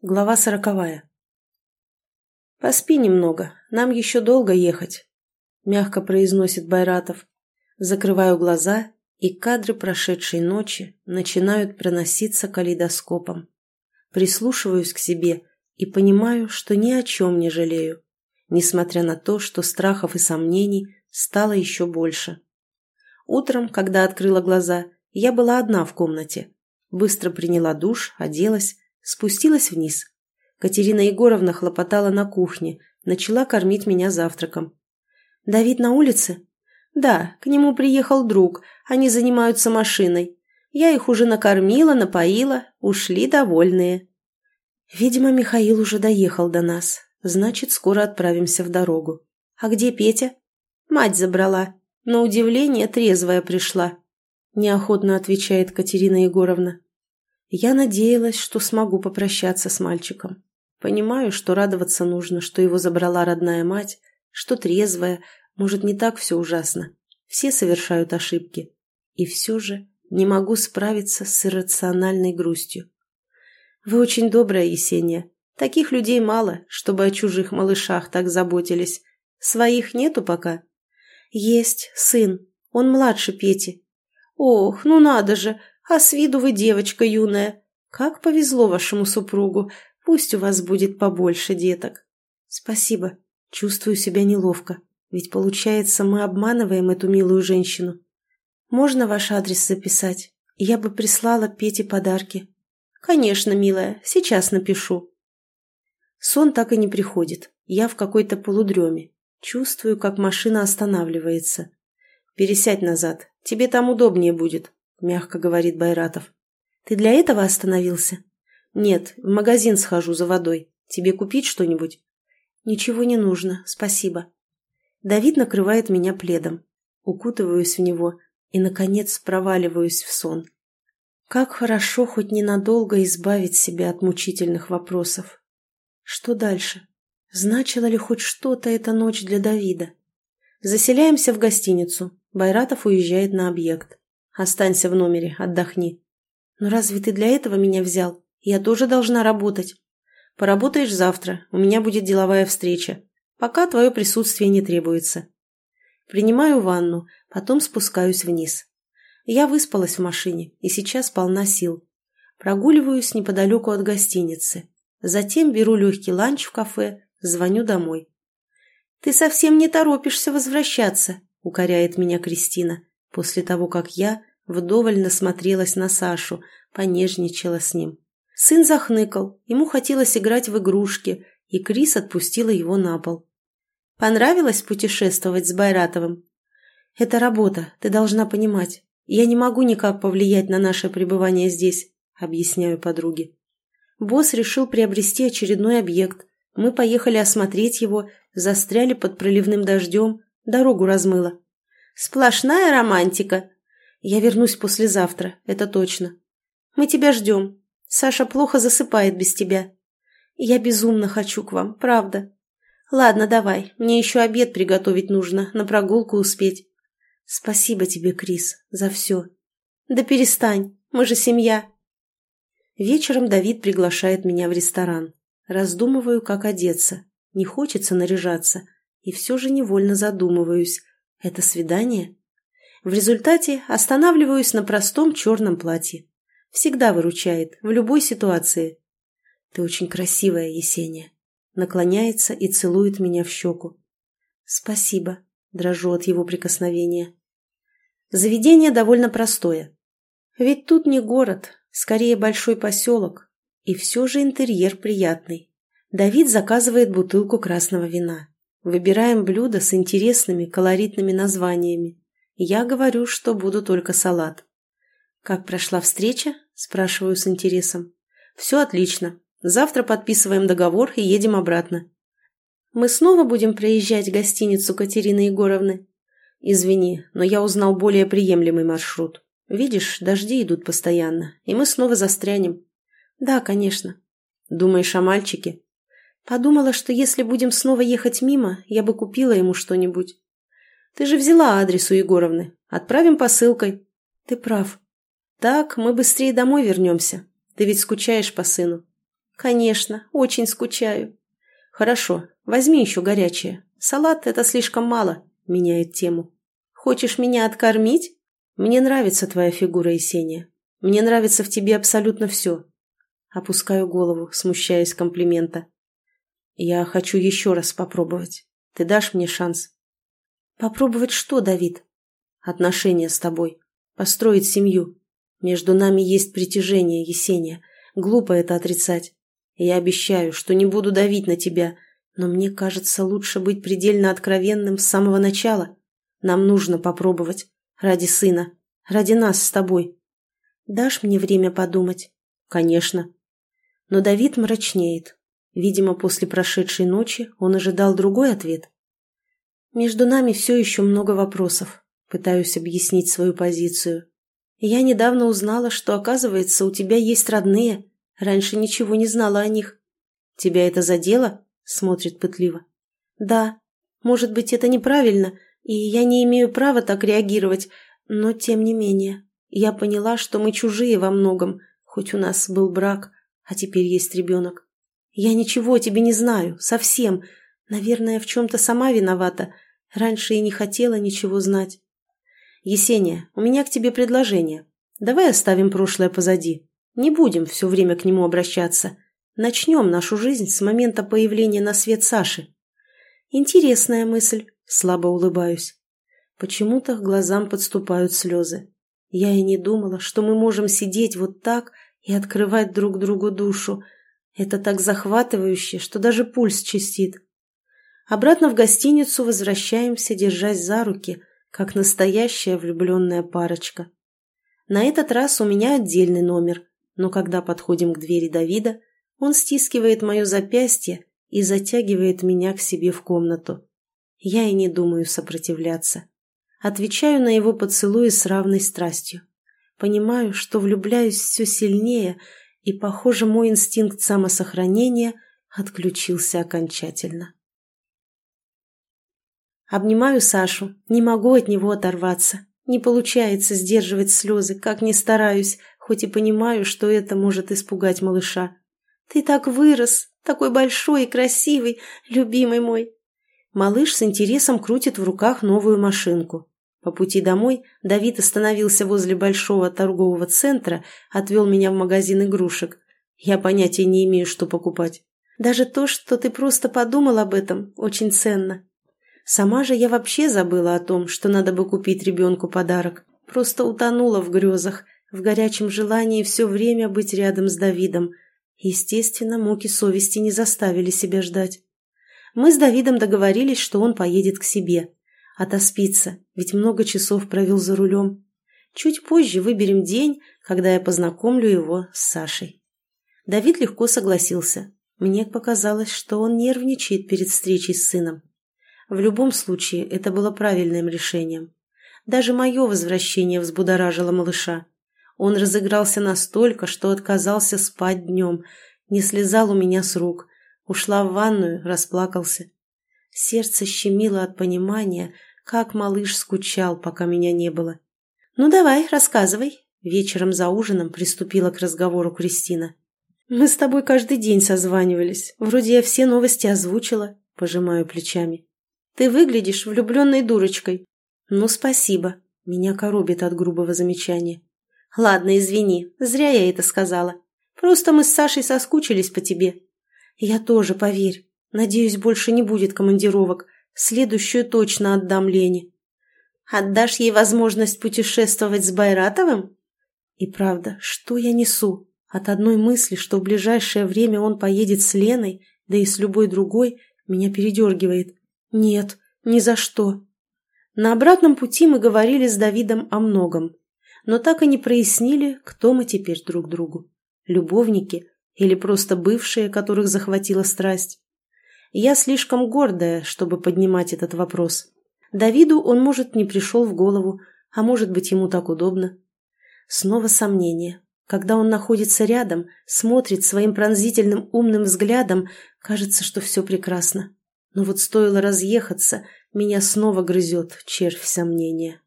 Глава сороковая. «Поспи немного, нам еще долго ехать», — мягко произносит Байратов. Закрываю глаза, и кадры прошедшей ночи начинают проноситься калейдоскопом. Прислушиваюсь к себе и понимаю, что ни о чем не жалею, несмотря на то, что страхов и сомнений стало еще больше. Утром, когда открыла глаза, я была одна в комнате. Быстро приняла душ, оделась, Спустилась вниз. Катерина Егоровна хлопотала на кухне, начала кормить меня завтраком. «Давид на улице?» «Да, к нему приехал друг, они занимаются машиной. Я их уже накормила, напоила, ушли довольные». «Видимо, Михаил уже доехал до нас, значит, скоро отправимся в дорогу. А где Петя?» «Мать забрала. На удивление трезвая пришла», – неохотно отвечает Катерина Егоровна. Я надеялась, что смогу попрощаться с мальчиком. Понимаю, что радоваться нужно, что его забрала родная мать, что трезвая, может, не так все ужасно. Все совершают ошибки. И все же не могу справиться с иррациональной грустью. Вы очень добрая, Есения. Таких людей мало, чтобы о чужих малышах так заботились. Своих нету пока? Есть, сын. Он младше Пети. Ох, ну надо же, а с виду вы девочка юная. Как повезло вашему супругу. Пусть у вас будет побольше деток. Спасибо. Чувствую себя неловко. Ведь, получается, мы обманываем эту милую женщину. Можно ваш адрес записать? Я бы прислала Пете подарки. Конечно, милая, сейчас напишу. Сон так и не приходит. Я в какой-то полудреме. Чувствую, как машина останавливается. Пересядь назад. Тебе там удобнее будет. — мягко говорит Байратов. «Ты для этого остановился?» «Нет, в магазин схожу за водой. Тебе купить что-нибудь?» «Ничего не нужно, спасибо». Давид накрывает меня пледом. Укутываюсь в него и, наконец, проваливаюсь в сон. Как хорошо хоть ненадолго избавить себя от мучительных вопросов. Что дальше? Значило ли хоть что-то эта ночь для Давида? Заселяемся в гостиницу. Байратов уезжает на объект. Останься в номере, отдохни. Но разве ты для этого меня взял? Я тоже должна работать. Поработаешь завтра, у меня будет деловая встреча. Пока твое присутствие не требуется. Принимаю ванну, потом спускаюсь вниз. Я выспалась в машине и сейчас полна сил. Прогуливаюсь неподалеку от гостиницы. Затем беру легкий ланч в кафе, звоню домой. «Ты совсем не торопишься возвращаться», — укоряет меня Кристина, после того, как я Вдоволь насмотрелась на Сашу, понежничала с ним. Сын захныкал, ему хотелось играть в игрушки, и Крис отпустила его на пол. «Понравилось путешествовать с Байратовым?» «Это работа, ты должна понимать. Я не могу никак повлиять на наше пребывание здесь», — объясняю подруге. Босс решил приобрести очередной объект. Мы поехали осмотреть его, застряли под проливным дождем, дорогу размыло. «Сплошная романтика», я вернусь послезавтра, это точно. Мы тебя ждем. Саша плохо засыпает без тебя. Я безумно хочу к вам, правда. Ладно, давай, мне еще обед приготовить нужно, на прогулку успеть. Спасибо тебе, Крис, за все. Да перестань, мы же семья. Вечером Давид приглашает меня в ресторан. Раздумываю, как одеться. Не хочется наряжаться. И все же невольно задумываюсь. Это свидание? В результате останавливаюсь на простом черном платье. Всегда выручает, в любой ситуации. Ты очень красивая, Есения. Наклоняется и целует меня в щеку. Спасибо. Дрожу от его прикосновения. Заведение довольно простое. Ведь тут не город, скорее большой поселок. И все же интерьер приятный. Давид заказывает бутылку красного вина. Выбираем блюдо с интересными колоритными названиями. Я говорю, что буду только салат. «Как прошла встреча?» – спрашиваю с интересом. «Все отлично. Завтра подписываем договор и едем обратно». «Мы снова будем проезжать гостиницу Катерины Егоровны?» «Извини, но я узнал более приемлемый маршрут. Видишь, дожди идут постоянно, и мы снова застрянем». «Да, конечно». «Думаешь о мальчике?» «Подумала, что если будем снова ехать мимо, я бы купила ему что-нибудь». Ты же взяла адрес у Егоровны. Отправим посылкой. Ты прав. Так мы быстрее домой вернемся. Ты ведь скучаешь по сыну. Конечно, очень скучаю. Хорошо, возьми еще горячее. Салат – это слишком мало, меняет тему. Хочешь меня откормить? Мне нравится твоя фигура, Есения. Мне нравится в тебе абсолютно все. Опускаю голову, смущаясь комплимента. Я хочу еще раз попробовать. Ты дашь мне шанс? Попробовать что, Давид? Отношения с тобой. Построить семью. Между нами есть притяжение, Есения. Глупо это отрицать. Я обещаю, что не буду давить на тебя, но мне кажется, лучше быть предельно откровенным с самого начала. Нам нужно попробовать. Ради сына. Ради нас с тобой. Дашь мне время подумать? Конечно. Но Давид мрачнеет. Видимо, после прошедшей ночи он ожидал другой ответ. Между нами все еще много вопросов. Пытаюсь объяснить свою позицию. Я недавно узнала, что, оказывается, у тебя есть родные, Раньше ничего не знала о них. Тебя это задело? Смотрит пытливо. Да. Может быть, это неправильно, и я не имею права так реагировать, но тем не менее. Я поняла, что мы чужие во многом, хоть у нас был брак, а теперь есть ребенок. Я ничего о тебе не знаю, совсем. Наверное, в чем-то сама виновата. Раньше и не хотела ничего знать. Есения, у меня к тебе предложение. Давай оставим прошлое позади. Не будем все время к нему обращаться. Начнем нашу жизнь с момента появления на свет Саши. Интересная мысль, слабо улыбаюсь. Почему-то к глазам подступают слезы. Я и не думала, что мы можем сидеть вот так и открывать друг другу душу. Это так захватывающе, что даже пульс чистит. Обратно в гостиницу возвращаемся, держась за руки, как настоящая влюбленная парочка. На этот раз у меня отдельный номер, но когда подходим к двери Давида, он стискивает мое запястье и затягивает меня к себе в комнату. Я и не думаю сопротивляться. Отвечаю на его поцелуи с равной страстью. Понимаю, что влюбляюсь все сильнее, и, похоже, мой инстинкт самосохранения отключился окончательно. Обнимаю Сашу, не могу от него оторваться. Не получается сдерживать слезы, как ни стараюсь, хоть и понимаю, что это может испугать малыша. «Ты так вырос, такой большой и красивый, любимый мой!» Малыш с интересом крутит в руках новую машинку. По пути домой Давид остановился возле большого торгового центра, отвел меня в магазин игрушек. Я понятия не имею, что покупать. Даже то, что ты просто подумал об этом, очень ценно. Сама же я вообще забыла о том, что надо бы купить ребенку подарок. Просто утонула в грезах – в горячем желании все время быть рядом с Давидом. Естественно, муки совести не заставили себя ждать. Мы с Давидом договорились, что он поедет к себе. Отоспится, ведь много часов провел за рулем. Чуть позже выберем день, когда я познакомлю его с Сашей. Давид легко согласился. Мне показалось, что он нервничает перед встречей с сыном. В любом случае, это было правильным решением. Даже мое возвращение взбудоражило малыша. Он разыгрался настолько, что отказался спать днем, не слезал у меня с рук, ушла в ванную, расплакался. Сердце щемило от понимания, как малыш скучал, пока меня не было. «Ну давай, рассказывай», — вечером за ужином приступила к разговору Кристина. «Мы с тобой каждый день созванивались. Вроде я все новости озвучила», — пожимаю плечами. «Ты выглядишь влюбленной дурочкой». «Ну, спасибо». Меня коробит от грубого замечания. «Ладно, извини, зря я это сказала. Просто мы с Сашей соскучились по тебе». «Я тоже, поверь. Надеюсь, больше не будет командировок. Следующую точно отдам Лене». «Отдашь ей возможность путешествовать с Байратовым?» «И правда, что я несу? От одной мысли, что в ближайшее время он поедет с Леной, да и с любой другой, меня передергивает. Нет, ни за что». На обратном пути мы говорили с Давидом о многом но так и не прояснили, кто мы теперь друг другу. Любовники или просто бывшие, которых захватила страсть. Я слишком гордая, чтобы поднимать этот вопрос. Давиду он, может, не пришел в голову, а может быть, ему так удобно. Снова сомнение. Когда он находится рядом, смотрит своим пронзительным умным взглядом, кажется, что все прекрасно. Но вот стоило разъехаться, меня снова грызет червь сомнения.